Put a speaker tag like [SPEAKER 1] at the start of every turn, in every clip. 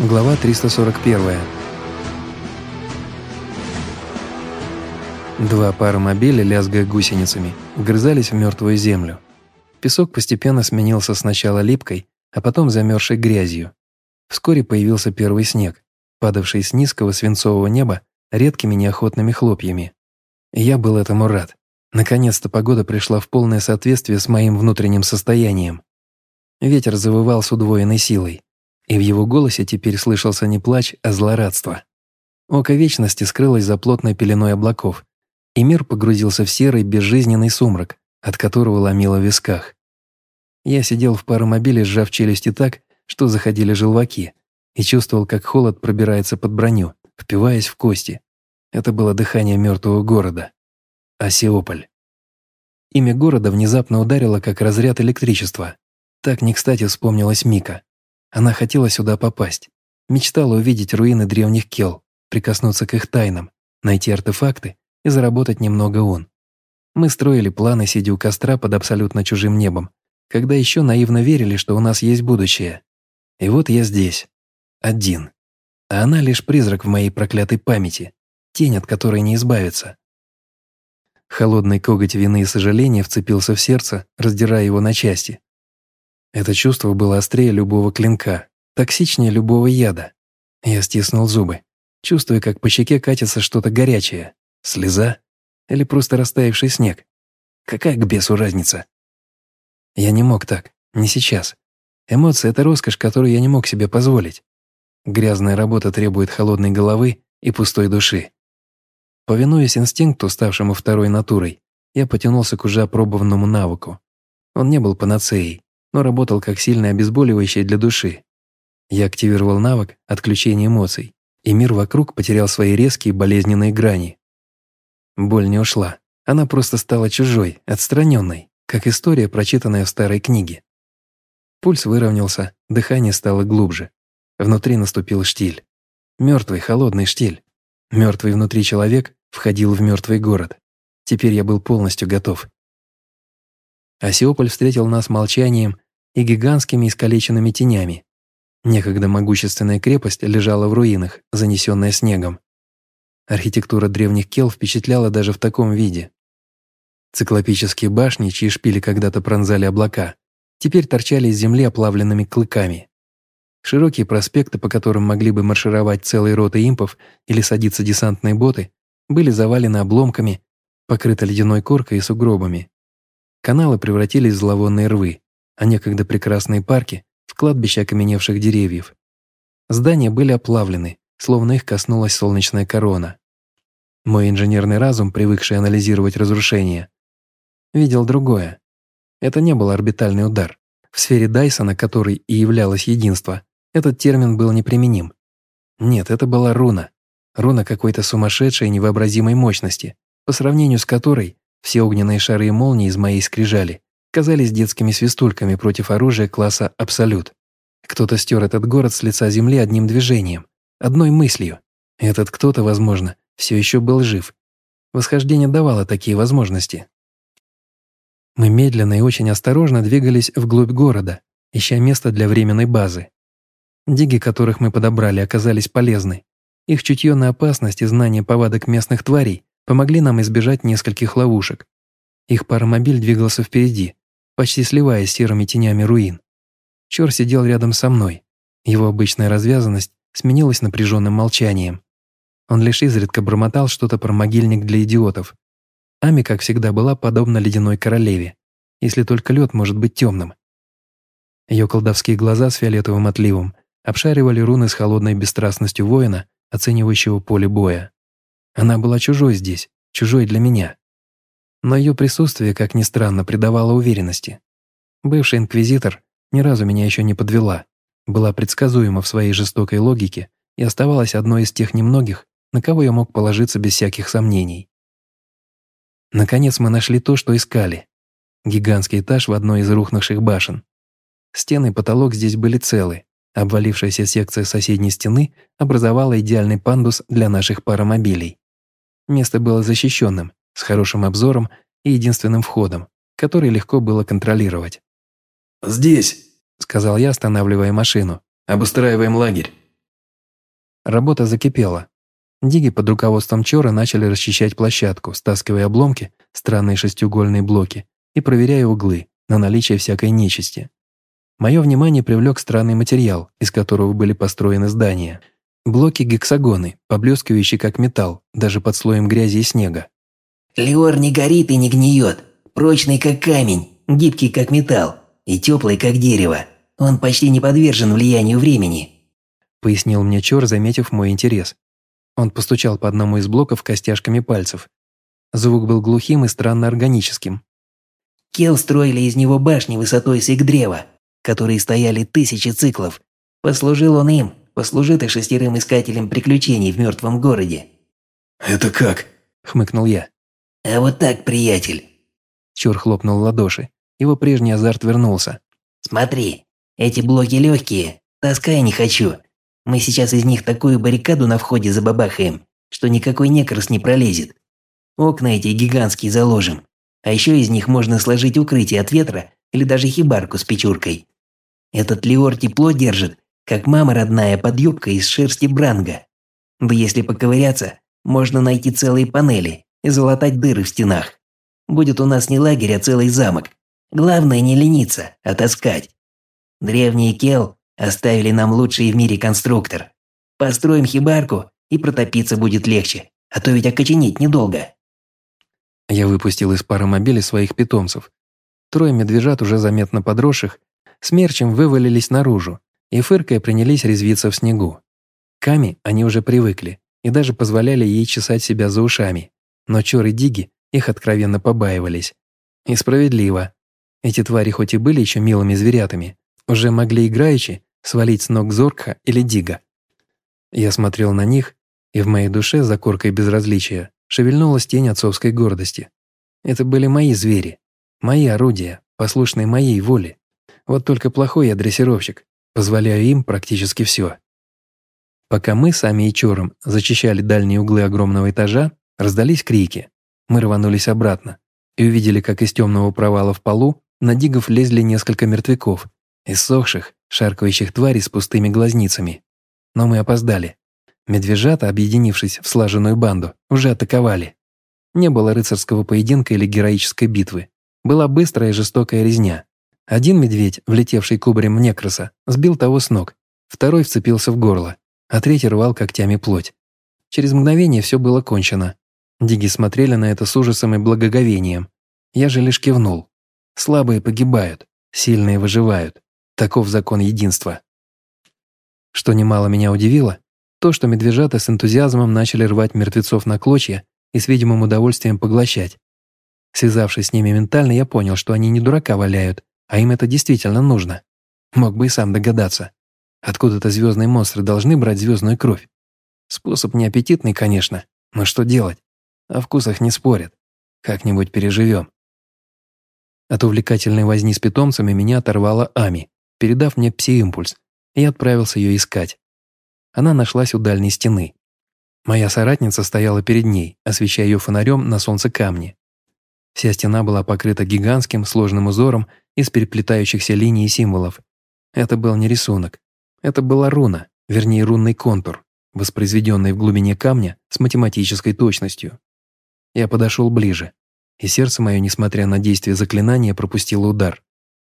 [SPEAKER 1] Глава 341. Два паромобиля, лязгая гусеницами, вгрызались в мертвую землю. Песок постепенно сменился сначала липкой, а потом замерзшей грязью. Вскоре появился первый снег, падавший с низкого свинцового неба редкими неохотными хлопьями. я был этому рад. Наконец-то погода пришла в полное соответствие с моим внутренним состоянием. Ветер завывал с удвоенной силой и в его голосе теперь слышался не плач, а злорадство. Око вечности скрылось за плотной пеленой облаков, и мир погрузился в серый безжизненный сумрак, от которого ломило в висках. Я сидел в паромобиле, сжав челюсти так, что заходили желваки, и чувствовал, как холод пробирается под броню, впиваясь в кости. Это было дыхание мертвого города. Осиополь. Имя города внезапно ударило, как разряд электричества. Так не кстати вспомнилась Мика. Она хотела сюда попасть. Мечтала увидеть руины древних кел, прикоснуться к их тайнам, найти артефакты и заработать немного он. Мы строили планы, сидя у костра под абсолютно чужим небом, когда еще наивно верили, что у нас есть будущее. И вот я здесь. Один. А она лишь призрак в моей проклятой памяти, тень, от которой не избавиться. Холодный коготь вины и сожаления вцепился в сердце, раздирая его на части. Это чувство было острее любого клинка, токсичнее любого яда. Я стиснул зубы, чувствуя, как по щеке катится что-то горячее. Слеза? Или просто растаявший снег? Какая к бесу разница? Я не мог так, не сейчас. Эмоции — это роскошь, которую я не мог себе позволить. Грязная работа требует холодной головы и пустой души. Повинуясь инстинкту, ставшему второй натурой, я потянулся к уже опробованному навыку. Он не был панацеей, но работал как сильное обезболивающее для души. Я активировал навык отключения эмоций, и мир вокруг потерял свои резкие болезненные грани. Боль не ушла, она просто стала чужой, отстраненной, как история, прочитанная в старой книге. Пульс выровнялся, дыхание стало глубже. Внутри наступил штиль. Мертвый, холодный штиль. Мертвый внутри человек входил в мертвый город. Теперь я был полностью готов. Осиополь встретил нас молчанием и гигантскими искалеченными тенями. Некогда могущественная крепость лежала в руинах, занесенная снегом. Архитектура древних кел впечатляла даже в таком виде. Циклопические башни, чьи шпили когда-то пронзали облака, теперь торчали из земли оплавленными клыками. Широкие проспекты, по которым могли бы маршировать целые роты импов или садиться десантные боты, были завалены обломками, покрыты ледяной коркой и сугробами. Каналы превратились в зловонные рвы, а некогда прекрасные парки в кладбище окаменевших деревьев. Здания были оплавлены, словно их коснулась солнечная корона. Мой инженерный разум, привыкший анализировать разрушения, видел другое. Это не был орбитальный удар. В сфере Дайсона, который и являлось единство, этот термин был неприменим. Нет, это была руна. Руна какой-то сумасшедшей невообразимой мощности, по сравнению с которой все огненные шары и молнии из моей скрижали казались детскими свистульками против оружия класса «Абсолют». Кто-то стер этот город с лица земли одним движением, одной мыслью. Этот кто-то, возможно, все еще был жив. Восхождение давало такие возможности. Мы медленно и очень осторожно двигались вглубь города, ища место для временной базы. Диги, которых мы подобрали, оказались полезны. Их чутье на опасность и знание повадок местных тварей помогли нам избежать нескольких ловушек. Их паромобиль двигался впереди, почти сливаясь с серыми тенями руин. Чор сидел рядом со мной. Его обычная развязанность сменилась напряженным молчанием. Он лишь изредка бормотал что-то про могильник для идиотов. Ами, как всегда, была подобна ледяной королеве, если только лед может быть темным. Ее колдовские глаза с фиолетовым отливом обшаривали руны с холодной бесстрастностью воина, оценивающего поле боя. Она была чужой здесь, чужой для меня но ее присутствие, как ни странно, придавало уверенности. Бывший инквизитор ни разу меня еще не подвела, была предсказуема в своей жестокой логике и оставалась одной из тех немногих, на кого я мог положиться без всяких сомнений. Наконец мы нашли то, что искали. Гигантский этаж в одной из рухнувших башен. Стены и потолок здесь были целы. Обвалившаяся секция соседней стены образовала идеальный пандус для наших паромобилей. Место было защищенным, с хорошим обзором и единственным входом, который легко было контролировать.
[SPEAKER 2] «Здесь», —
[SPEAKER 1] сказал я, останавливая машину.
[SPEAKER 2] «Обустраиваем лагерь».
[SPEAKER 1] Работа закипела. Диги под руководством Чора начали расчищать площадку, стаскивая обломки, странные шестиугольные блоки, и проверяя углы на наличие всякой нечисти. Мое внимание привлек странный материал, из которого были построены здания. Блоки-гексагоны, поблескивающие как металл, даже под слоем грязи и снега.
[SPEAKER 2] «Леор не горит и не гниет, прочный как камень, гибкий как металл и теплый как дерево. Он почти не подвержен влиянию времени», —
[SPEAKER 1] пояснил мне Чор, заметив мой интерес. Он постучал по одному из блоков костяшками пальцев. Звук был глухим и странно органическим.
[SPEAKER 2] Кел строили из него башни высотой с древа, которые стояли тысячи циклов. Послужил он им, послужит и шестерым искателям приключений в мертвом городе».
[SPEAKER 3] «Это как?» – хмыкнул я.
[SPEAKER 2] «А вот так, приятель».
[SPEAKER 1] Чур хлопнул ладоши. Его прежний азарт вернулся.
[SPEAKER 2] «Смотри, эти блоки легкие, таскай не хочу. Мы сейчас из них такую баррикаду на входе забабахаем, что никакой некрос не пролезет. Окна эти гигантские заложим. А еще из них можно сложить укрытие от ветра или даже хибарку с печуркой. Этот леор тепло держит, как мама родная под юбкой из шерсти бранга. Да если поковыряться, можно найти целые панели и залатать дыры в стенах. Будет у нас не лагерь, а целый замок. Главное не лениться, а таскать. Древний Кел Оставили нам лучший в мире конструктор. Построим хибарку, и протопиться будет легче, а то ведь окоченеть недолго».
[SPEAKER 1] Я выпустил из паромобиля своих питомцев. Трое медвежат, уже заметно подросших, смерчем вывалились наружу и, фыркая, принялись резвиться в снегу. Ками они уже привыкли и даже позволяли ей чесать себя за ушами, но Чор Диги их откровенно побаивались. И справедливо. Эти твари хоть и были еще милыми зверятами, уже могли играючи свалить с ног Зоркха или Дига. Я смотрел на них, и в моей душе за коркой безразличия шевельнулась тень отцовской гордости. Это были мои звери, мои орудия, послушные моей воле. Вот только плохой я дрессировщик, позволяю им практически все. Пока мы сами и Чором зачищали дальние углы огромного этажа, раздались крики. Мы рванулись обратно и увидели, как из темного провала в полу на Дигов лезли несколько мертвяков, иссохших, шаркающих тварей с пустыми глазницами. Но мы опоздали. Медвежата, объединившись в слаженную банду, уже атаковали. Не было рыцарского поединка или героической битвы. Была быстрая и жестокая резня. Один медведь, влетевший кубарем в некроса, сбил того с ног, второй вцепился в горло, а третий рвал когтями плоть. Через мгновение все было кончено. Диги смотрели на это с ужасом и благоговением. Я же лишь кивнул. Слабые погибают, сильные выживают. Таков закон единства. Что немало меня удивило, то, что медвежата с энтузиазмом начали рвать мертвецов на клочья и с видимым удовольствием поглощать. Связавшись с ними ментально, я понял, что они не дурака валяют, а им это действительно нужно. Мог бы и сам догадаться. Откуда-то звездные монстры должны брать звездную кровь. Способ неаппетитный, конечно, но что делать? О вкусах не спорят. Как-нибудь переживем. От увлекательной возни с питомцами меня оторвала Ами передав мне пси-импульс, и отправился ее искать. Она нашлась у дальней стены. Моя соратница стояла перед ней, освещая ее фонарем на солнце камни. Вся стена была покрыта гигантским сложным узором из переплетающихся линий и символов. Это был не рисунок. Это была руна, вернее рунный контур, воспроизведенный в глубине камня с математической точностью. Я подошел ближе, и сердце мое, несмотря на действие заклинания, пропустило удар.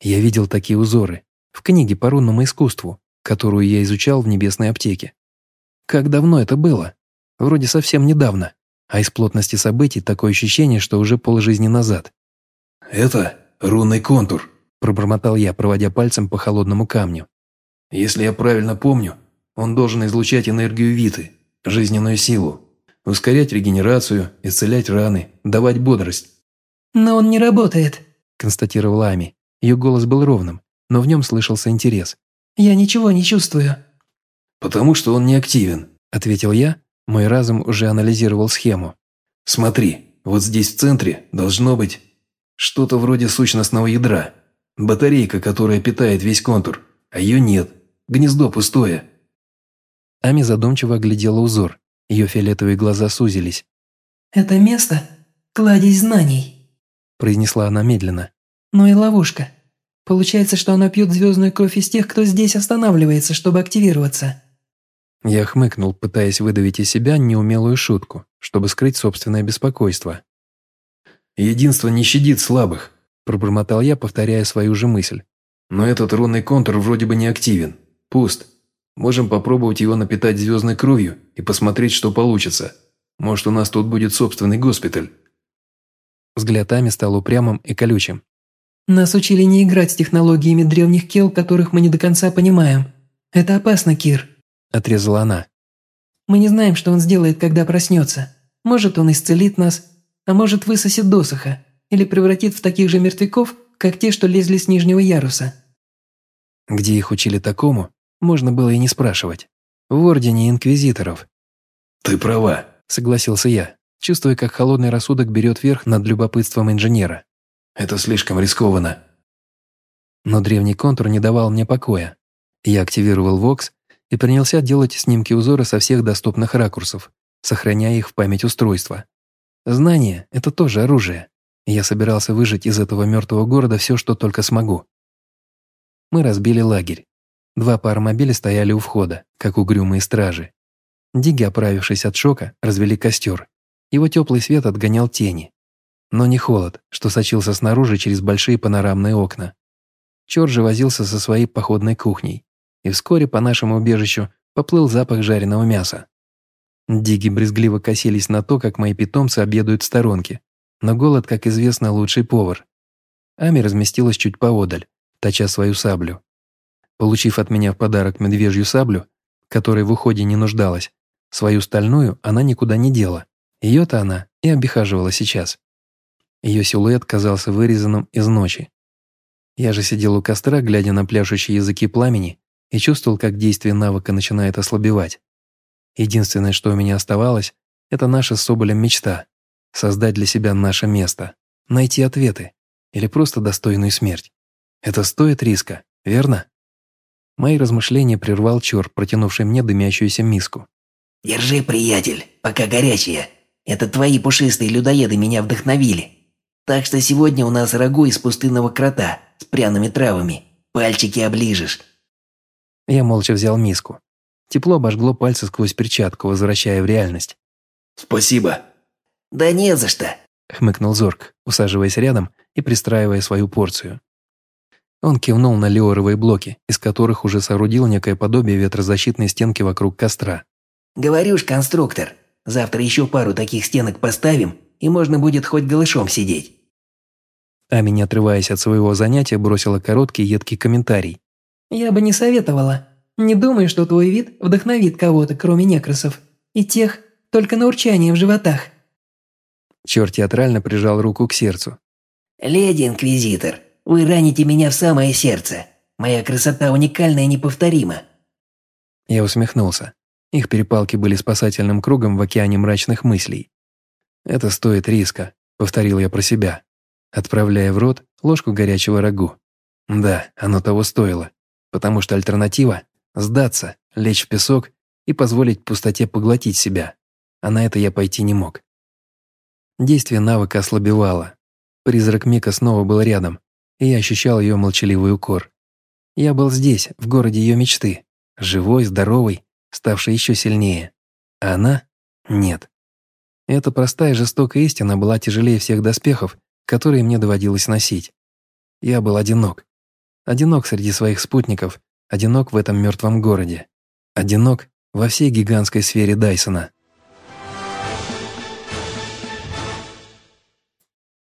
[SPEAKER 1] Я видел такие узоры, в книге по рунному искусству, которую я изучал в небесной аптеке. Как давно это было? Вроде совсем недавно, а из плотности событий такое ощущение, что уже полжизни назад.
[SPEAKER 3] «Это рунный контур», –
[SPEAKER 1] пробормотал я, проводя пальцем по холодному камню.
[SPEAKER 3] «Если я правильно помню, он должен излучать энергию Виты, жизненную силу, ускорять регенерацию, исцелять раны, давать бодрость».
[SPEAKER 4] «Но он не работает», –
[SPEAKER 1] констатировала Ами. Ее голос был ровным, но в нем слышался интерес.
[SPEAKER 4] «Я ничего не чувствую».
[SPEAKER 3] «Потому что он не активен», –
[SPEAKER 1] ответил я. Мой разум уже анализировал схему.
[SPEAKER 3] «Смотри, вот здесь в центре должно быть что-то вроде сущностного ядра. Батарейка, которая питает весь контур, а ее нет. Гнездо пустое».
[SPEAKER 1] Ами задумчиво оглядела узор. Ее фиолетовые глаза сузились.
[SPEAKER 4] «Это место – кладезь знаний», –
[SPEAKER 1] произнесла она медленно.
[SPEAKER 4] «Ну и ловушка. Получается, что она пьет звездную кровь из тех, кто здесь останавливается, чтобы активироваться.
[SPEAKER 1] Я хмыкнул, пытаясь выдавить из себя неумелую шутку, чтобы скрыть собственное беспокойство.
[SPEAKER 3] «Единство не щадит слабых», –
[SPEAKER 1] пробормотал я, повторяя свою же мысль.
[SPEAKER 3] «Но этот рунный контур вроде бы не активен. Пуст. Можем попробовать его напитать звездной кровью и посмотреть, что получится. Может, у нас тут будет собственный госпиталь».
[SPEAKER 1] Взгляд Ами стал упрямым и колючим.
[SPEAKER 4] «Нас учили не играть с технологиями древних кел, которых мы не до конца понимаем. Это опасно, Кир», –
[SPEAKER 1] отрезала она.
[SPEAKER 4] «Мы не знаем, что он сделает, когда проснется. Может, он исцелит нас, а может, высосет досуха или превратит в таких же мертвяков, как те, что лезли с нижнего яруса».
[SPEAKER 1] Где их учили такому, можно было и не спрашивать. В Ордене Инквизиторов.
[SPEAKER 3] «Ты права», –
[SPEAKER 1] согласился я, чувствуя, как холодный рассудок берет верх над любопытством инженера.
[SPEAKER 3] «Это слишком рискованно».
[SPEAKER 1] Но древний контур не давал мне покоя. Я активировал Вокс и принялся делать снимки узора со всех доступных ракурсов, сохраняя их в память устройства. Знание – это тоже оружие. я собирался выжить из этого мертвого города все, что только смогу. Мы разбили лагерь. Два паромобиля стояли у входа, как угрюмые стражи. Диги, оправившись от шока, развели костер. Его теплый свет отгонял тени. Но не холод, что сочился снаружи через большие панорамные окна. Чор же возился со своей походной кухней. И вскоре по нашему убежищу поплыл запах жареного мяса. Диги брезгливо косились на то, как мои питомцы обедают в сторонке. Но голод, как известно, лучший повар. Ами разместилась чуть поодаль, точа свою саблю. Получив от меня в подарок медвежью саблю, которой в уходе не нуждалась, свою стальную она никуда не дела. Ее-то она и обихаживала сейчас. Ее силуэт казался вырезанным из ночи. Я же сидел у костра, глядя на пляшущие языки пламени, и чувствовал, как действие навыка начинает ослабевать. Единственное, что у меня оставалось, это наша с Соболем мечта – создать для себя наше место, найти ответы или просто достойную смерть. Это стоит риска, верно? Мои размышления прервал Чор, протянувший мне дымящуюся миску.
[SPEAKER 2] «Держи, приятель, пока горячая. Это твои пушистые людоеды меня вдохновили. Так что сегодня у нас рагу из пустынного крота с пряными травами. Пальчики оближешь».
[SPEAKER 1] Я молча взял миску. Тепло обожгло пальцы сквозь перчатку, возвращая в реальность.
[SPEAKER 3] «Спасибо».
[SPEAKER 2] «Да не за что», —
[SPEAKER 1] хмыкнул Зорг, усаживаясь рядом и пристраивая свою порцию. Он кивнул на леоровые блоки, из которых уже соорудил некое подобие ветрозащитной стенки вокруг костра.
[SPEAKER 2] «Говорю ж, конструктор, завтра еще пару таких стенок поставим, и можно будет хоть голышом сидеть».
[SPEAKER 1] Ами, не отрываясь от своего занятия, бросила короткий едкий комментарий.
[SPEAKER 4] «Я бы не советовала. Не думай, что твой вид вдохновит кого-то, кроме некросов. И тех, только на урчание в животах».
[SPEAKER 1] Черт театрально прижал руку к сердцу.
[SPEAKER 2] «Леди Инквизитор, вы раните меня в самое сердце. Моя красота уникальна и неповторима».
[SPEAKER 1] Я усмехнулся. Их перепалки были спасательным кругом в океане мрачных мыслей. «Это стоит риска», — повторил я про себя, отправляя в рот ложку горячего рагу. Да, оно того стоило, потому что альтернатива — сдаться, лечь в песок и позволить пустоте поглотить себя. А на это я пойти не мог. Действие навыка ослабевало. Призрак Мика снова был рядом, и я ощущал ее молчаливый укор. Я был здесь, в городе ее мечты, живой, здоровый, ставший еще сильнее. А она — нет. Эта простая жестокая истина была тяжелее всех доспехов, которые мне доводилось носить. Я был одинок. Одинок среди своих спутников, одинок в этом мертвом городе. Одинок во всей гигантской сфере Дайсона.